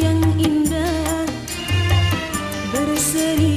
yang indah. Berseri